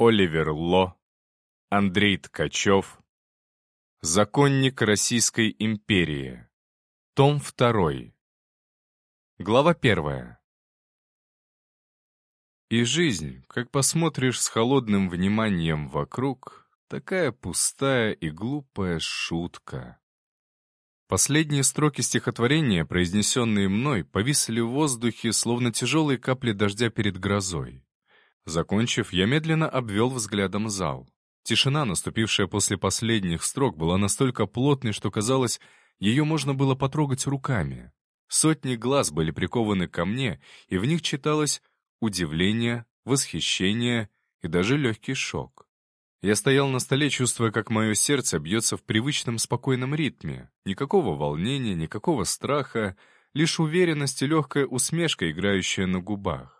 Оливер Ло, Андрей Ткачев, Законник Российской империи, том 2, глава 1. И жизнь, как посмотришь с холодным вниманием вокруг, такая пустая и глупая шутка. Последние строки стихотворения, произнесенные мной, повисли в воздухе, словно тяжелые капли дождя перед грозой. Закончив, я медленно обвел взглядом зал. Тишина, наступившая после последних строк, была настолько плотной, что казалось, ее можно было потрогать руками. Сотни глаз были прикованы ко мне, и в них читалось удивление, восхищение и даже легкий шок. Я стоял на столе, чувствуя, как мое сердце бьется в привычном спокойном ритме. Никакого волнения, никакого страха, лишь уверенность и легкая усмешка, играющая на губах.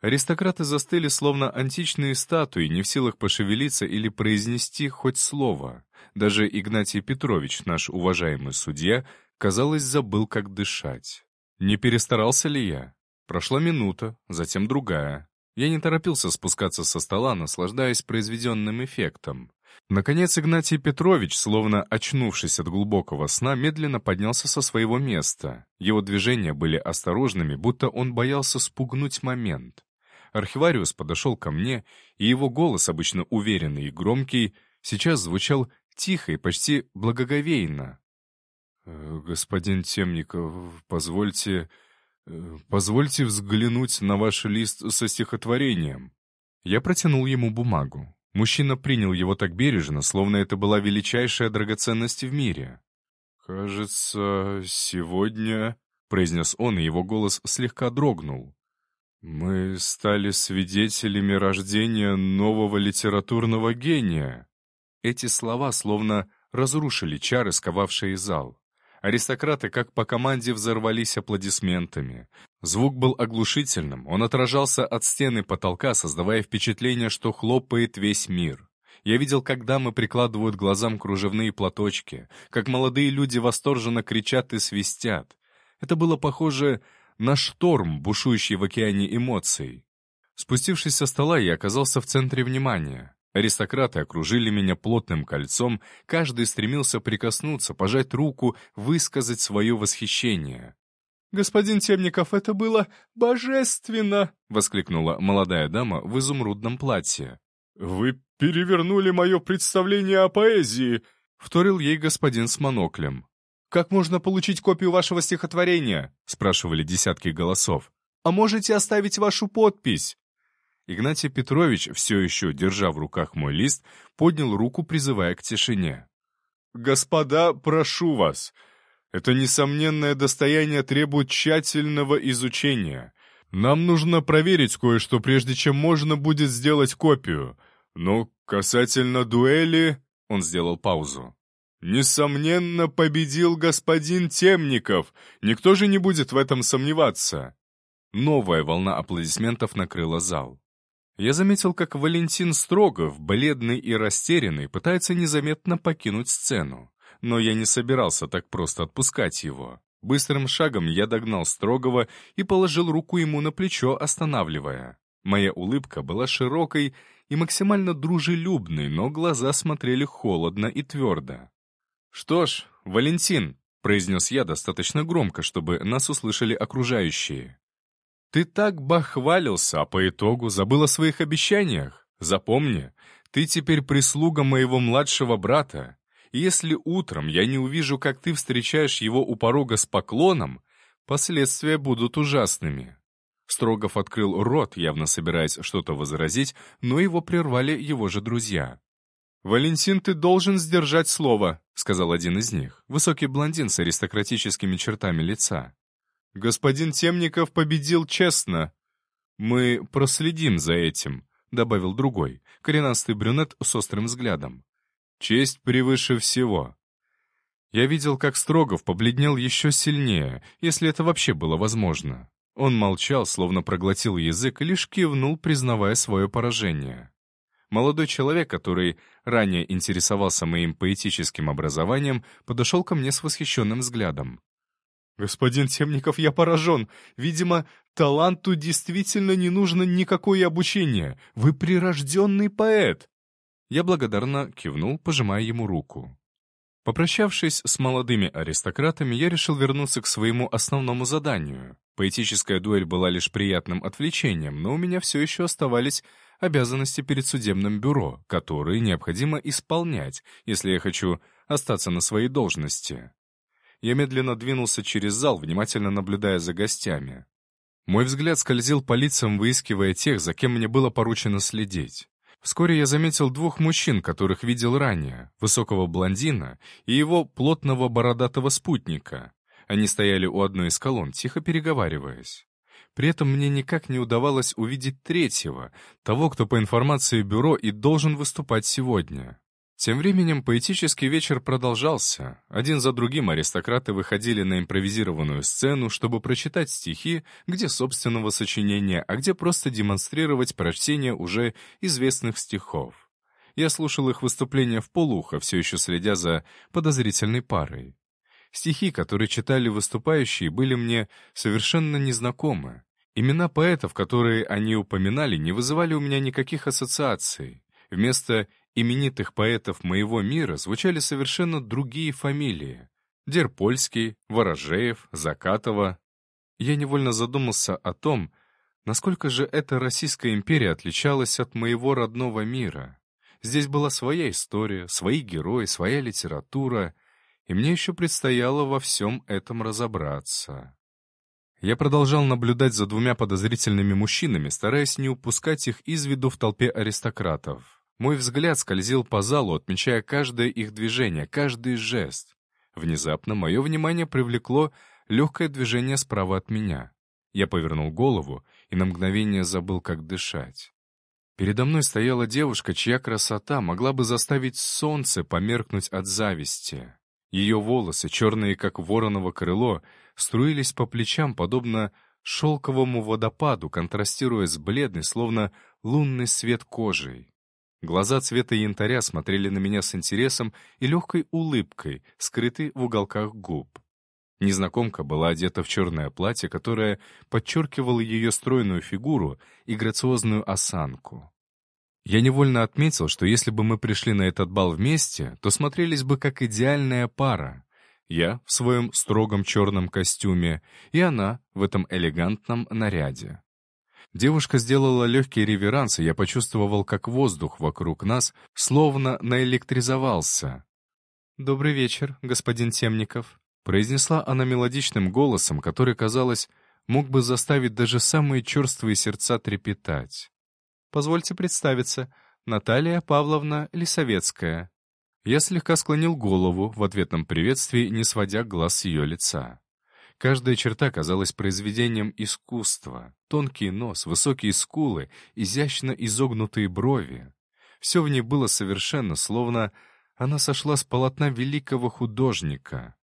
Аристократы застыли, словно античные статуи, не в силах пошевелиться или произнести хоть слово. Даже Игнатий Петрович, наш уважаемый судья, казалось, забыл, как дышать. Не перестарался ли я? Прошла минута, затем другая. Я не торопился спускаться со стола, наслаждаясь произведенным эффектом. Наконец Игнатий Петрович, словно очнувшись от глубокого сна, медленно поднялся со своего места. Его движения были осторожными, будто он боялся спугнуть момент. Архивариус подошел ко мне, и его голос, обычно уверенный и громкий, сейчас звучал тихо и почти благоговейно. «Э, «Господин Темников, позвольте...» Э, «Позвольте взглянуть на ваш лист со стихотворением». Я протянул ему бумагу. Мужчина принял его так бережно, словно это была величайшая драгоценность в мире. «Кажется, сегодня...» — произнес он, и его голос слегка дрогнул. «Мы стали свидетелями рождения нового литературного гения». Эти слова словно разрушили чары, сковавшие зал. Аристократы, как по команде, взорвались аплодисментами. Звук был оглушительным, он отражался от стены потолка, создавая впечатление, что хлопает весь мир. Я видел, как дамы прикладывают глазам кружевные платочки, как молодые люди восторженно кричат и свистят. Это было похоже на шторм, бушующий в океане эмоций. Спустившись со стола, я оказался в центре внимания. Аристократы окружили меня плотным кольцом, каждый стремился прикоснуться, пожать руку, высказать свое восхищение. «Господин Темников, это было божественно!» — воскликнула молодая дама в изумрудном платье. «Вы перевернули мое представление о поэзии!» — вторил ей господин с моноклем. «Как можно получить копию вашего стихотворения?» — спрашивали десятки голосов. «А можете оставить вашу подпись?» Игнатий Петрович, все еще держа в руках мой лист, поднял руку, призывая к тишине. «Господа, прошу вас, это несомненное достояние требует тщательного изучения. Нам нужно проверить кое-что, прежде чем можно будет сделать копию. Но касательно дуэли...» — он сделал паузу. «Несомненно, победил господин Темников. Никто же не будет в этом сомневаться». Новая волна аплодисментов накрыла зал. Я заметил, как Валентин Строгов, бледный и растерянный, пытается незаметно покинуть сцену. Но я не собирался так просто отпускать его. Быстрым шагом я догнал Строгова и положил руку ему на плечо, останавливая. Моя улыбка была широкой и максимально дружелюбной, но глаза смотрели холодно и твердо. «Что ж, Валентин», — произнес я достаточно громко, чтобы нас услышали окружающие. Ты так бахвалился, а по итогу забыл о своих обещаниях. Запомни, ты теперь прислуга моего младшего брата. И если утром я не увижу, как ты встречаешь его у порога с поклоном, последствия будут ужасными». Строгов открыл рот, явно собираясь что-то возразить, но его прервали его же друзья. «Валентин, ты должен сдержать слово», — сказал один из них, высокий блондин с аристократическими чертами лица. Господин Темников победил честно. Мы проследим за этим, добавил другой, коренастый брюнет с острым взглядом. Честь превыше всего. Я видел, как Строгов побледнел еще сильнее, если это вообще было возможно. Он молчал, словно проглотил язык, лишь кивнул, признавая свое поражение. Молодой человек, который ранее интересовался моим поэтическим образованием, подошел ко мне с восхищенным взглядом. «Господин Темников, я поражен. Видимо, Таланту действительно не нужно никакое обучение. Вы прирожденный поэт!» Я благодарно кивнул, пожимая ему руку. Попрощавшись с молодыми аристократами, я решил вернуться к своему основному заданию. Поэтическая дуэль была лишь приятным отвлечением, но у меня все еще оставались обязанности перед судебным бюро, которые необходимо исполнять, если я хочу остаться на своей должности. Я медленно двинулся через зал, внимательно наблюдая за гостями. Мой взгляд скользил по лицам, выискивая тех, за кем мне было поручено следить. Вскоре я заметил двух мужчин, которых видел ранее, высокого блондина и его плотного бородатого спутника. Они стояли у одной из колонн, тихо переговариваясь. При этом мне никак не удавалось увидеть третьего, того, кто по информации бюро и должен выступать сегодня. Тем временем поэтический вечер продолжался. Один за другим аристократы выходили на импровизированную сцену, чтобы прочитать стихи, где собственного сочинения, а где просто демонстрировать прочтение уже известных стихов. Я слушал их выступления в полухо, все еще следя за подозрительной парой. Стихи, которые читали выступающие, были мне совершенно незнакомы. Имена поэтов, которые они упоминали, не вызывали у меня никаких ассоциаций. Вместо именитых поэтов моего мира звучали совершенно другие фамилии. Дерпольский, Ворожеев, Закатова. Я невольно задумался о том, насколько же эта Российская империя отличалась от моего родного мира. Здесь была своя история, свои герои, своя литература, и мне еще предстояло во всем этом разобраться. Я продолжал наблюдать за двумя подозрительными мужчинами, стараясь не упускать их из виду в толпе аристократов. Мой взгляд скользил по залу, отмечая каждое их движение, каждый жест. Внезапно мое внимание привлекло легкое движение справа от меня. Я повернул голову и на мгновение забыл, как дышать. Передо мной стояла девушка, чья красота могла бы заставить солнце померкнуть от зависти. Ее волосы, черные, как вороново крыло, струились по плечам, подобно шелковому водопаду, контрастируя с бледной, словно лунный свет кожей. Глаза цвета янтаря смотрели на меня с интересом и легкой улыбкой, скрытой в уголках губ. Незнакомка была одета в черное платье, которое подчеркивало ее стройную фигуру и грациозную осанку. Я невольно отметил, что если бы мы пришли на этот бал вместе, то смотрелись бы как идеальная пара. Я в своем строгом черном костюме, и она в этом элегантном наряде. Девушка сделала легкий реверанс, и я почувствовал, как воздух вокруг нас словно наэлектризовался. «Добрый вечер, господин Темников», — произнесла она мелодичным голосом, который, казалось, мог бы заставить даже самые черствые сердца трепетать. «Позвольте представиться, Наталья Павловна Лисовецкая». Я слегка склонил голову в ответном приветствии, не сводя глаз с ее лица. Каждая черта казалась произведением искусства. Тонкий нос, высокие скулы, изящно изогнутые брови. Все в ней было совершенно, словно она сошла с полотна великого художника.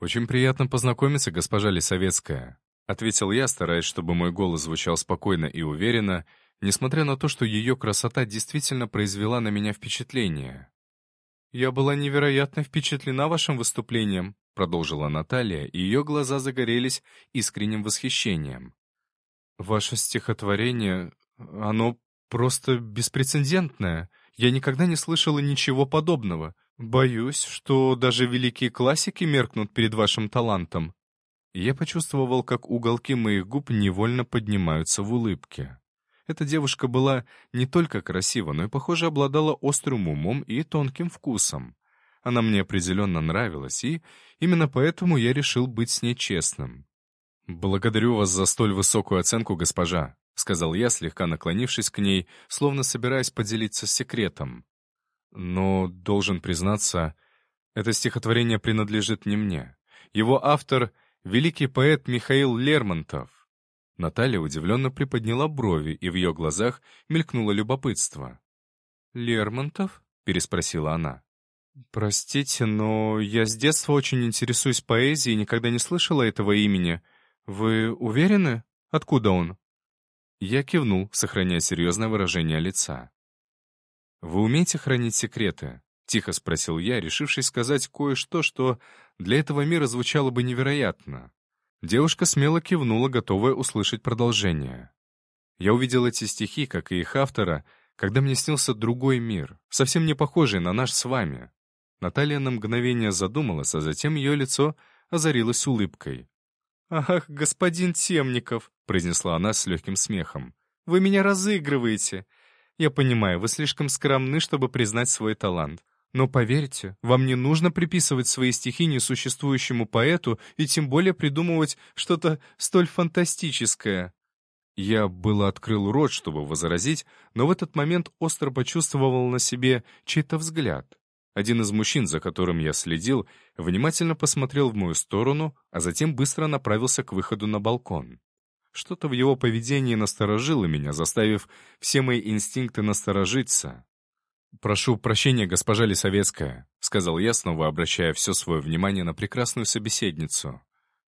«Очень приятно познакомиться, госпожа Лисовецкая», — ответил я, стараясь, чтобы мой голос звучал спокойно и уверенно, несмотря на то, что ее красота действительно произвела на меня впечатление. «Я была невероятно впечатлена вашим выступлением», продолжила Наталья, и ее глаза загорелись искренним восхищением. «Ваше стихотворение, оно просто беспрецедентное. Я никогда не слышала ничего подобного. Боюсь, что даже великие классики меркнут перед вашим талантом». я почувствовал, как уголки моих губ невольно поднимаются в улыбке. Эта девушка была не только красива, но и, похоже, обладала острым умом и тонким вкусом. Она мне определенно нравилась, и именно поэтому я решил быть с ней честным. «Благодарю вас за столь высокую оценку, госпожа», — сказал я, слегка наклонившись к ней, словно собираясь поделиться секретом. «Но, должен признаться, это стихотворение принадлежит не мне. Его автор — великий поэт Михаил Лермонтов». Наталья удивленно приподняла брови, и в ее глазах мелькнуло любопытство. «Лермонтов?» — переспросила она. «Простите, но я с детства очень интересуюсь поэзией и никогда не слышала этого имени. Вы уверены? Откуда он?» Я кивнул, сохраняя серьезное выражение лица. «Вы умеете хранить секреты?» — тихо спросил я, решившись сказать кое-что, что для этого мира звучало бы невероятно. Девушка смело кивнула, готовая услышать продолжение. Я увидел эти стихи, как и их автора, когда мне снился другой мир, совсем не похожий на наш с вами. Наталья на мгновение задумалась, а затем ее лицо озарилось улыбкой. «Ах, господин Темников!» — произнесла она с легким смехом. «Вы меня разыгрываете. Я понимаю, вы слишком скромны, чтобы признать свой талант. Но поверьте, вам не нужно приписывать свои стихи несуществующему поэту и тем более придумывать что-то столь фантастическое. Я было открыл рот, чтобы возразить, но в этот момент остро почувствовал на себе чей-то взгляд. Один из мужчин, за которым я следил, внимательно посмотрел в мою сторону, а затем быстро направился к выходу на балкон. Что-то в его поведении насторожило меня, заставив все мои инстинкты насторожиться. «Прошу прощения, госпожа Лисовецкая», — сказал я, снова обращая все свое внимание на прекрасную собеседницу.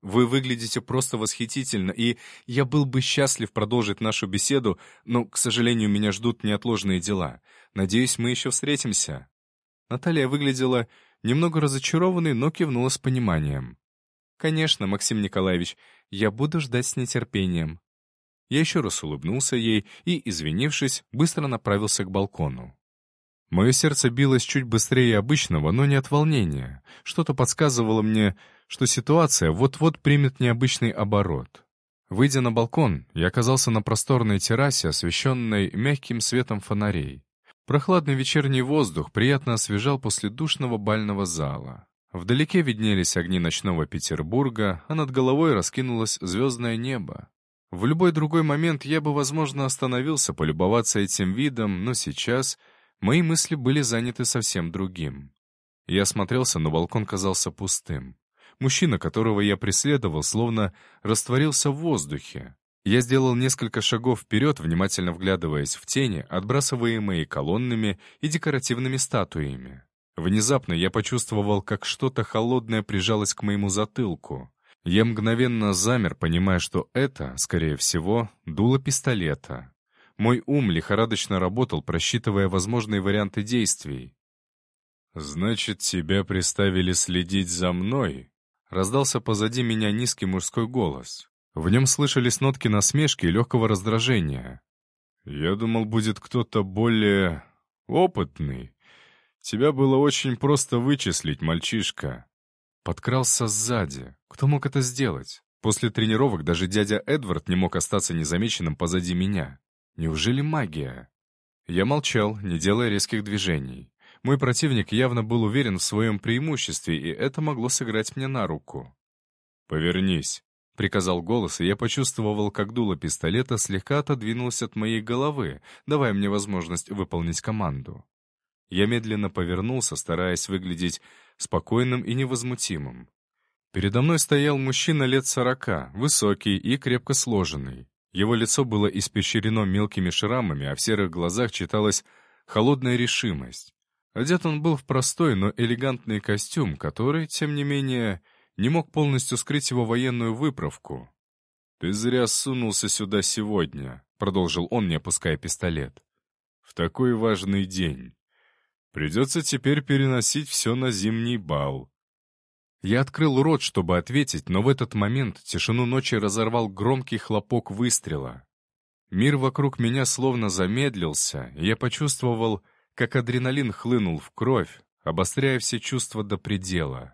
Вы выглядите просто восхитительно, и я был бы счастлив продолжить нашу беседу, но, к сожалению, меня ждут неотложные дела. Надеюсь, мы еще встретимся». Наталья выглядела немного разочарованной, но кивнула с пониманием. «Конечно, Максим Николаевич, я буду ждать с нетерпением». Я еще раз улыбнулся ей и, извинившись, быстро направился к балкону. Мое сердце билось чуть быстрее обычного, но не от волнения. Что-то подсказывало мне, что ситуация вот-вот примет необычный оборот. Выйдя на балкон, я оказался на просторной террасе, освещенной мягким светом фонарей. Прохладный вечерний воздух приятно освежал после душного бального зала. Вдалеке виднелись огни ночного Петербурга, а над головой раскинулось звездное небо. В любой другой момент я бы, возможно, остановился полюбоваться этим видом, но сейчас мои мысли были заняты совсем другим. Я смотрелся, но балкон казался пустым. Мужчина, которого я преследовал, словно растворился в воздухе. Я сделал несколько шагов вперед, внимательно вглядываясь в тени, отбрасываемые колоннами и декоративными статуями. Внезапно я почувствовал, как что-то холодное прижалось к моему затылку. Я мгновенно замер, понимая, что это, скорее всего, дуло пистолета. Мой ум лихорадочно работал, просчитывая возможные варианты действий. «Значит, тебя приставили следить за мной?» Раздался позади меня низкий мужской голос. В нем слышались нотки насмешки и легкого раздражения. «Я думал, будет кто-то более... опытный. Тебя было очень просто вычислить, мальчишка». Подкрался сзади. Кто мог это сделать? После тренировок даже дядя Эдвард не мог остаться незамеченным позади меня. Неужели магия? Я молчал, не делая резких движений. Мой противник явно был уверен в своем преимуществе, и это могло сыграть мне на руку. «Повернись», — приказал голос, и я почувствовал, как дуло пистолета слегка отодвинулось от моей головы, давая мне возможность выполнить команду. Я медленно повернулся, стараясь выглядеть спокойным и невозмутимым. Передо мной стоял мужчина лет сорока, высокий и крепко сложенный. Его лицо было испещрено мелкими шрамами, а в серых глазах читалась холодная решимость. Одет он был в простой, но элегантный костюм, который, тем не менее, не мог полностью скрыть его военную выправку. «Ты зря сунулся сюда сегодня», — продолжил он, не опуская пистолет. «В такой важный день. Придется теперь переносить все на зимний бал». Я открыл рот, чтобы ответить, но в этот момент тишину ночи разорвал громкий хлопок выстрела. Мир вокруг меня словно замедлился, и я почувствовал, как адреналин хлынул в кровь, обостряя все чувства до предела.